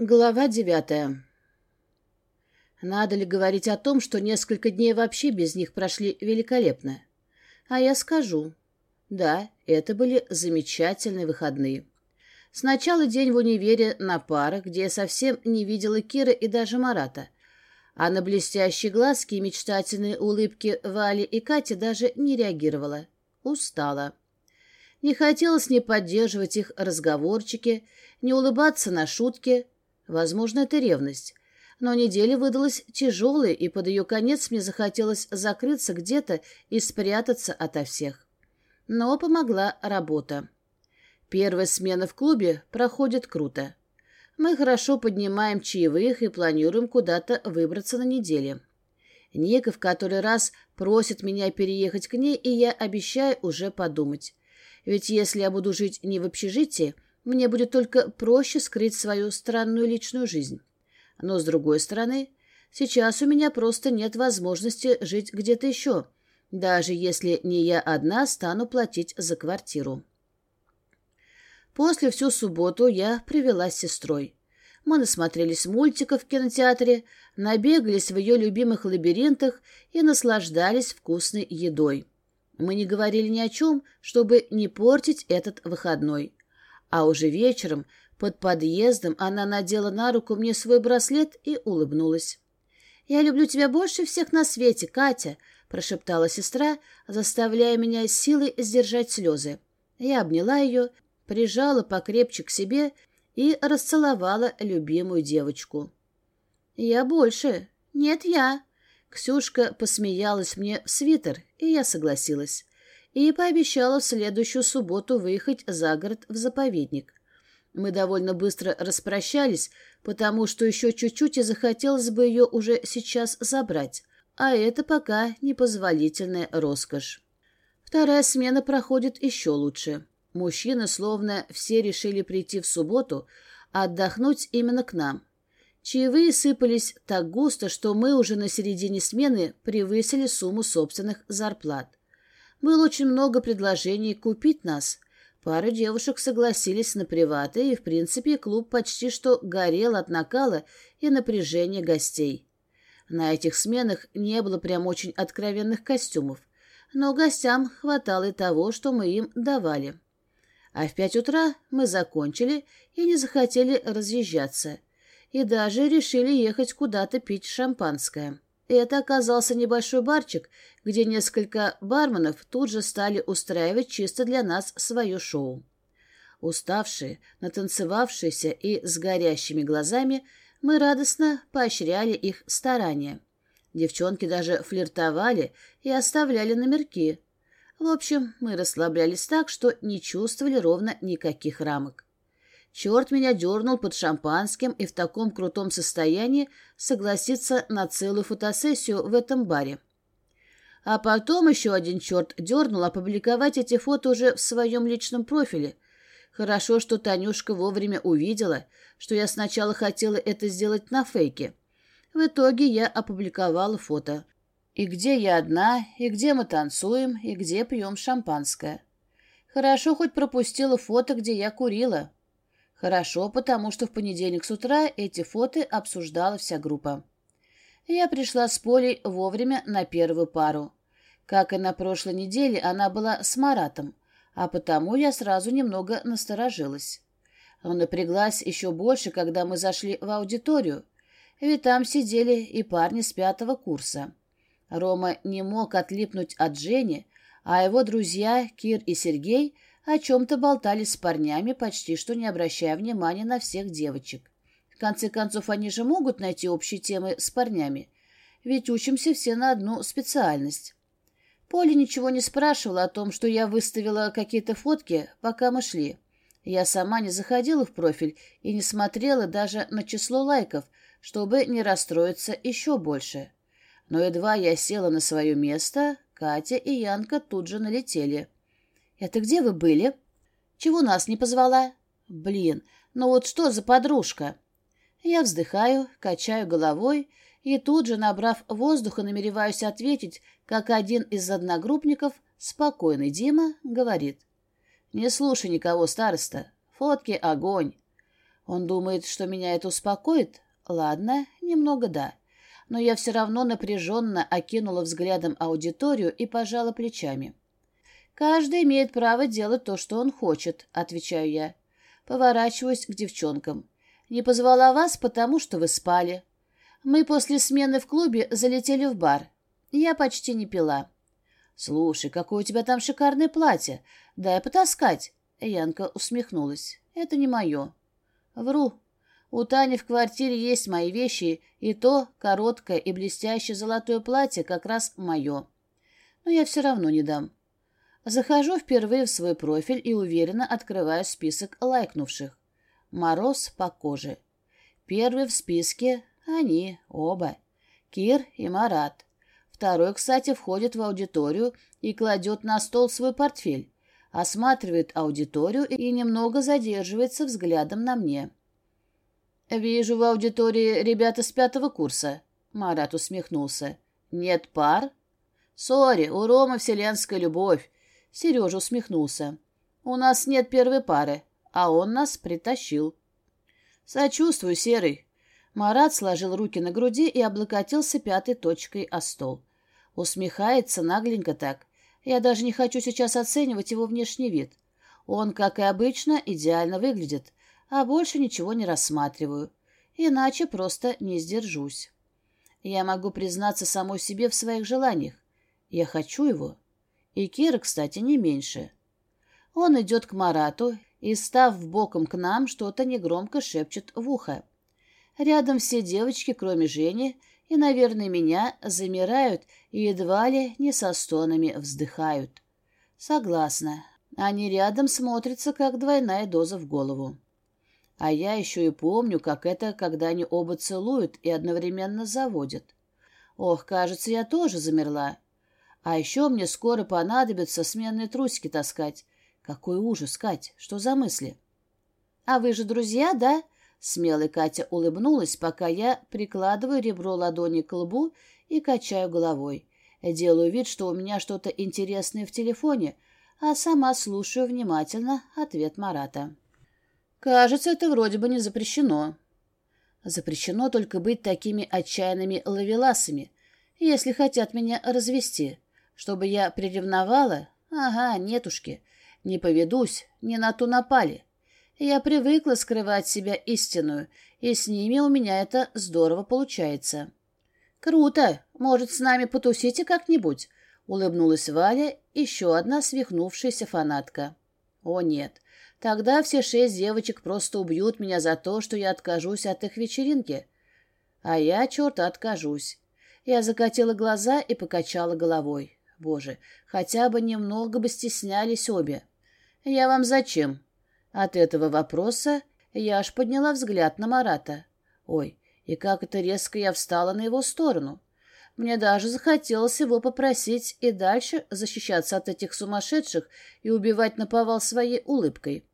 Глава девятая. Надо ли говорить о том, что несколько дней вообще без них прошли великолепно? А я скажу. Да, это были замечательные выходные. Сначала день в универе на парах, где я совсем не видела Кира и даже Марата, а на блестящие глазки и мечтательные улыбки Вали и Кати даже не реагировала. Устала. Не хотелось ни поддерживать их разговорчики, не улыбаться на шутки — Возможно, это ревность. Но неделя выдалась тяжелой, и под ее конец мне захотелось закрыться где-то и спрятаться ото всех. Но помогла работа. Первая смена в клубе проходит круто. Мы хорошо поднимаем чаевых и планируем куда-то выбраться на неделе. Ника в который раз просит меня переехать к ней, и я обещаю уже подумать. Ведь если я буду жить не в общежитии, мне будет только проще скрыть свою странную личную жизнь. Но, с другой стороны, сейчас у меня просто нет возможности жить где-то еще, даже если не я одна стану платить за квартиру. После всю субботу я привела с сестрой. Мы насмотрелись мультиков в кинотеатре, набегались в ее любимых лабиринтах и наслаждались вкусной едой. Мы не говорили ни о чем, чтобы не портить этот выходной. А уже вечером под подъездом она надела на руку мне свой браслет и улыбнулась. «Я люблю тебя больше всех на свете, Катя», — прошептала сестра, заставляя меня силой сдержать слезы. Я обняла ее, прижала покрепче к себе и расцеловала любимую девочку. «Я больше. Нет, я». Ксюшка посмеялась мне в свитер, и я согласилась и пообещала в следующую субботу выехать за город в заповедник. Мы довольно быстро распрощались, потому что еще чуть-чуть и захотелось бы ее уже сейчас забрать, а это пока непозволительная роскошь. Вторая смена проходит еще лучше. Мужчины словно все решили прийти в субботу, отдохнуть именно к нам. Чаевые сыпались так густо, что мы уже на середине смены превысили сумму собственных зарплат. Было очень много предложений купить нас. Пара девушек согласились на приваты, и, в принципе, клуб почти что горел от накала и напряжения гостей. На этих сменах не было прям очень откровенных костюмов, но гостям хватало и того, что мы им давали. А в пять утра мы закончили и не захотели разъезжаться, и даже решили ехать куда-то пить шампанское. Это оказался небольшой барчик, где несколько барменов тут же стали устраивать чисто для нас свое шоу. Уставшие, натанцевавшиеся и с горящими глазами, мы радостно поощряли их старания. Девчонки даже флиртовали и оставляли номерки. В общем, мы расслаблялись так, что не чувствовали ровно никаких рамок. Черт меня дернул под шампанским и в таком крутом состоянии согласиться на целую фотосессию в этом баре. А потом еще один черт дернул опубликовать эти фото уже в своем личном профиле. Хорошо, что Танюшка вовремя увидела, что я сначала хотела это сделать на фейке. В итоге я опубликовала фото. И где я одна, и где мы танцуем, и где пьем шампанское. Хорошо хоть пропустила фото, где я курила. Хорошо, потому что в понедельник с утра эти фото обсуждала вся группа. Я пришла с Полей вовремя на первую пару. Как и на прошлой неделе, она была с Маратом, а потому я сразу немного насторожилась. Напряглась еще больше, когда мы зашли в аудиторию, ведь там сидели и парни с пятого курса. Рома не мог отлипнуть от Жени, а его друзья Кир и Сергей — о чем-то болтали с парнями, почти что не обращая внимания на всех девочек. В конце концов, они же могут найти общие темы с парнями, ведь учимся все на одну специальность. Поля ничего не спрашивала о том, что я выставила какие-то фотки, пока мы шли. Я сама не заходила в профиль и не смотрела даже на число лайков, чтобы не расстроиться еще больше. Но едва я села на свое место, Катя и Янка тут же налетели — «Это где вы были?» «Чего нас не позвала?» «Блин, ну вот что за подружка?» Я вздыхаю, качаю головой и тут же, набрав воздуха, намереваюсь ответить, как один из одногруппников, спокойный Дима, говорит. «Не слушай никого, староста. Фотки — огонь». Он думает, что меня это успокоит? Ладно, немного да. Но я все равно напряженно окинула взглядом аудиторию и пожала плечами. «Каждый имеет право делать то, что он хочет», — отвечаю я. Поворачиваюсь к девчонкам. «Не позвала вас, потому что вы спали. Мы после смены в клубе залетели в бар. Я почти не пила». «Слушай, какое у тебя там шикарное платье. Дай потаскать». Янка усмехнулась. «Это не мое». Вру. У Тани в квартире есть мои вещи, и то короткое и блестящее золотое платье как раз мое. Но я все равно не дам. Захожу впервые в свой профиль и уверенно открываю список лайкнувших. Мороз по коже. Первый в списке — они, оба. Кир и Марат. Второй, кстати, входит в аудиторию и кладет на стол свой портфель осматривает аудиторию и немного задерживается взглядом на мне. «Вижу в аудитории ребята с пятого курса», — Марат усмехнулся. «Нет пар?» «Сори, у Ромы вселенская любовь», — Сережа усмехнулся. «У нас нет первой пары, а он нас притащил». «Сочувствую, Серый». Марат сложил руки на груди и облокотился пятой точкой о стол. Усмехается нагленько так. Я даже не хочу сейчас оценивать его внешний вид. Он, как и обычно, идеально выглядит, а больше ничего не рассматриваю. Иначе просто не сдержусь. Я могу признаться самой себе в своих желаниях. Я хочу его. И Кира, кстати, не меньше. Он идет к Марату и, став боком к нам, что-то негромко шепчет в ухо. Рядом все девочки, кроме Жени, и, наверное, меня замирают и едва ли не со стонами вздыхают. Согласна. Они рядом смотрятся, как двойная доза в голову. А я еще и помню, как это, когда они оба целуют и одновременно заводят. Ох, кажется, я тоже замерла. А еще мне скоро понадобится сменные трусики таскать. Какой ужас, Кать, что за мысли? А вы же друзья, да? Смелая Катя улыбнулась, пока я прикладываю ребро ладони к лбу и качаю головой. Делаю вид, что у меня что-то интересное в телефоне, а сама слушаю внимательно ответ Марата. «Кажется, это вроде бы не запрещено». «Запрещено только быть такими отчаянными ловеласами, если хотят меня развести. Чтобы я приревновала? Ага, нетушки. Не поведусь, не на ту напали. Я привыкла скрывать себя истинную, и с ними у меня это здорово получается. «Круто! Может, с нами потусите как-нибудь?» — улыбнулась Валя, еще одна свихнувшаяся фанатка. «О, нет. Тогда все шесть девочек просто убьют меня за то, что я откажусь от их вечеринки. А я, черт, откажусь». Я закатила глаза и покачала головой. Боже, хотя бы немного бы стеснялись обе. «Я вам зачем?» От этого вопроса я аж подняла взгляд на Марата. Ой, и как это резко я встала на его сторону. Мне даже захотелось его попросить и дальше защищаться от этих сумасшедших и убивать наповал своей улыбкой.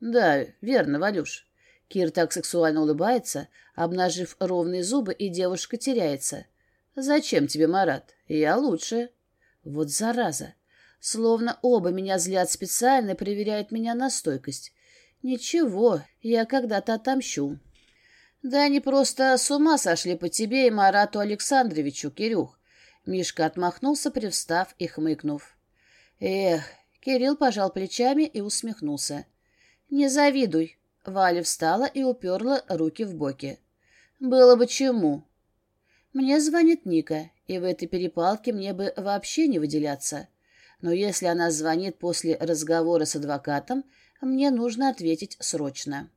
Да, верно, Валюш. Кир так сексуально улыбается, обнажив ровные зубы, и девушка теряется. Зачем тебе, Марат? Я лучше. Вот зараза. Словно оба меня злят специально и проверяют меня на стойкость. Ничего, я когда-то отомщу. Да они просто с ума сошли по тебе и Марату Александровичу, Кирюх. Мишка отмахнулся, привстав и хмыкнув. Эх, Кирилл пожал плечами и усмехнулся. Не завидуй. Валя встала и уперла руки в боки. Было бы чему. Мне звонит Ника, и в этой перепалке мне бы вообще не выделяться. Но если она звонит после разговора с адвокатом, мне нужно ответить срочно.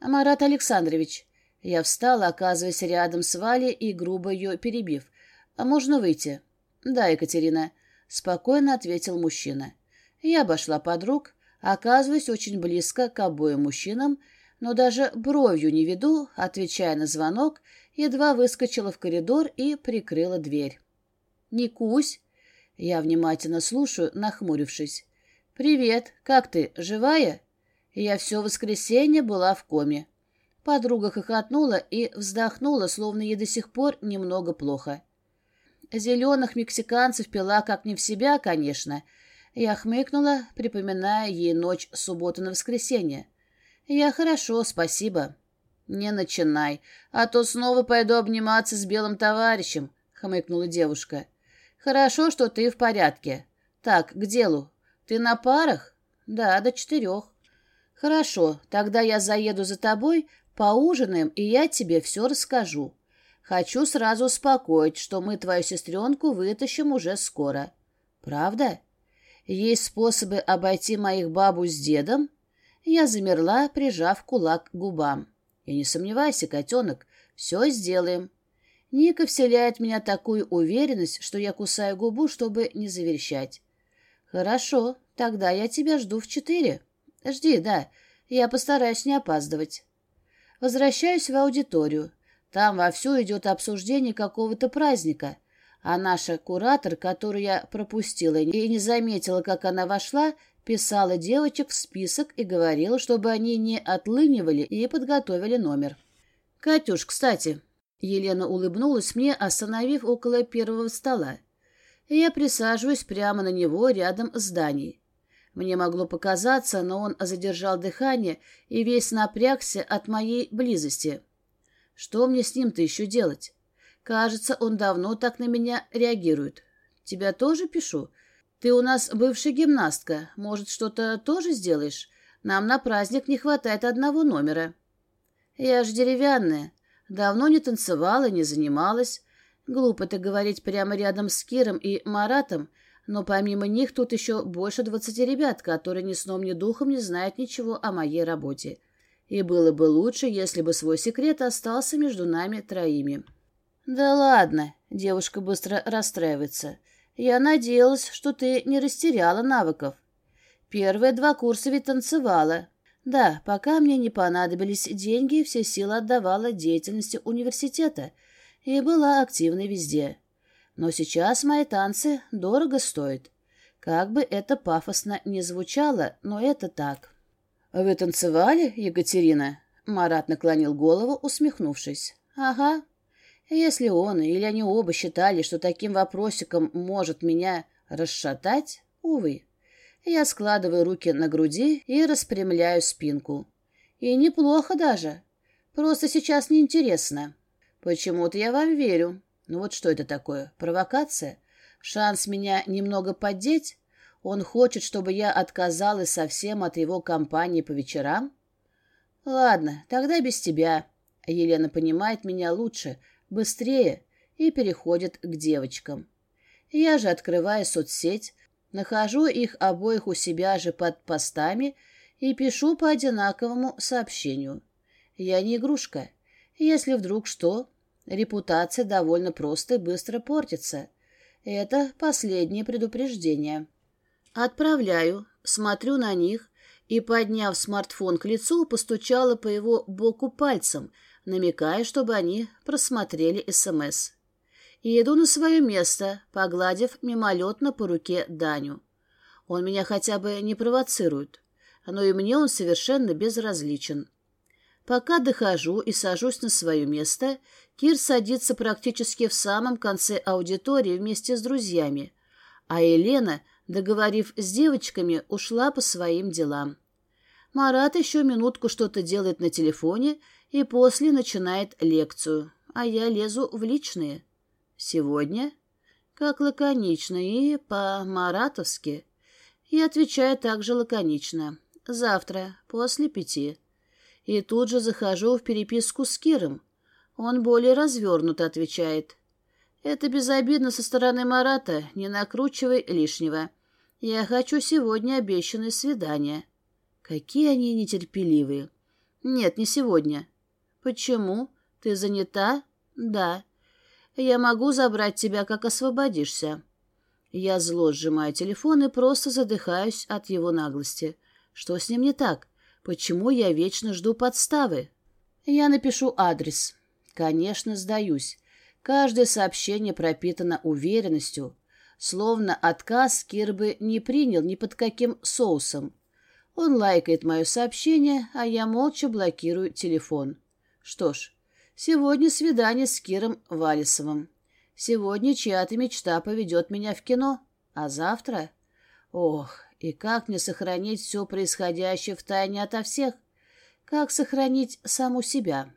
«Марат Александрович». Я встала, оказываясь рядом с Валей и грубо ее перебив. «А можно выйти?» «Да, Екатерина», — спокойно ответил мужчина. Я обошла подруг, оказываясь очень близко к обоим мужчинам, но даже бровью не веду, отвечая на звонок, едва выскочила в коридор и прикрыла дверь. «Никусь!» Я внимательно слушаю, нахмурившись. «Привет, как ты, живая?» Я все воскресенье была в коме. Подруга хохотнула и вздохнула, словно ей до сих пор немного плохо. Зеленых мексиканцев пила как не в себя, конечно. Я хмыкнула, припоминая ей ночь субботы на воскресенье. Я хорошо, спасибо. Не начинай, а то снова пойду обниматься с белым товарищем, хмыкнула девушка. Хорошо, что ты в порядке. Так, к делу. Ты на парах? Да, до четырех. Хорошо, тогда я заеду за тобой, поужинаем, и я тебе все расскажу. Хочу сразу успокоить, что мы твою сестренку вытащим уже скоро. Правда? Есть способы обойти моих бабу с дедом? Я замерла, прижав кулак к губам. И не сомневайся, котенок, все сделаем. Ника вселяет в меня такую уверенность, что я кусаю губу, чтобы не заверещать. Хорошо, тогда я тебя жду в четыре. Жди, да, я постараюсь не опаздывать. Возвращаюсь в аудиторию. Там вовсю идет обсуждение какого-то праздника, а наша куратор, которую я пропустила и не заметила, как она вошла, писала девочек в список и говорила, чтобы они не отлынивали и подготовили номер. «Катюш, кстати...» Елена улыбнулась мне, остановив около первого стола. Я присаживаюсь прямо на него рядом с Даней. Мне могло показаться, но он задержал дыхание и весь напрягся от моей близости. Что мне с ним-то еще делать? Кажется, он давно так на меня реагирует. Тебя тоже пишу? Ты у нас бывшая гимнастка. Может, что-то тоже сделаешь? Нам на праздник не хватает одного номера. Я же деревянная. Давно не танцевала, не занималась. Глупо это говорить прямо рядом с Киром и Маратом, но помимо них тут еще больше двадцати ребят, которые ни сном, ни духом не знают ничего о моей работе. И было бы лучше, если бы свой секрет остался между нами троими. «Да ладно», — девушка быстро расстраивается. «Я надеялась, что ты не растеряла навыков. Первые два курса ведь танцевала. Да, пока мне не понадобились деньги, все силы отдавала деятельности университета и была активной везде. Но сейчас мои танцы дорого стоят. Как бы это пафосно не звучало, но это так. «Вы танцевали, Екатерина?» Марат наклонил голову, усмехнувшись. «Ага. Если он или они оба считали, что таким вопросиком может меня расшатать, увы. Я складываю руки на груди и распрямляю спинку. И неплохо даже. Просто сейчас неинтересно. Почему-то я вам верю. Ну вот что это такое? Провокация? Шанс меня немного поддеть? Он хочет, чтобы я отказалась совсем от его компании по вечерам? Ладно, тогда без тебя. Елена понимает меня лучше, быстрее и переходит к девочкам. Я же открываю соцсеть, Нахожу их обоих у себя же под постами и пишу по одинаковому сообщению. Я не игрушка. Если вдруг что, репутация довольно просто и быстро портится. Это последнее предупреждение. Отправляю, смотрю на них и, подняв смартфон к лицу, постучала по его боку пальцем, намекая, чтобы они просмотрели СМС и иду на свое место, погладив мимолетно по руке Даню. Он меня хотя бы не провоцирует, но и мне он совершенно безразличен. Пока дохожу и сажусь на свое место, Кир садится практически в самом конце аудитории вместе с друзьями, а Елена, договорив с девочками, ушла по своим делам. Марат еще минутку что-то делает на телефоне и после начинает лекцию, а я лезу в личные. Сегодня? Как лаконично и по-маратовски. И отвечаю также лаконично. Завтра, после пяти. И тут же захожу в переписку с Киром. Он более развернуто отвечает. Это безобидно со стороны Марата, не накручивай лишнего. Я хочу сегодня обещанное свидание. Какие они нетерпеливые. Нет, не сегодня. Почему? Ты занята? Да. Я могу забрать тебя, как освободишься. Я зло сжимаю телефон и просто задыхаюсь от его наглости. Что с ним не так? Почему я вечно жду подставы? Я напишу адрес. Конечно, сдаюсь. Каждое сообщение пропитано уверенностью, словно отказ Кир бы не принял ни под каким соусом. Он лайкает мое сообщение, а я молча блокирую телефон. Что ж, Сегодня свидание с Киром Валисовым. Сегодня чья-то мечта поведет меня в кино. А завтра... Ох, и как мне сохранить все происходящее в тайне ото всех? Как сохранить саму себя?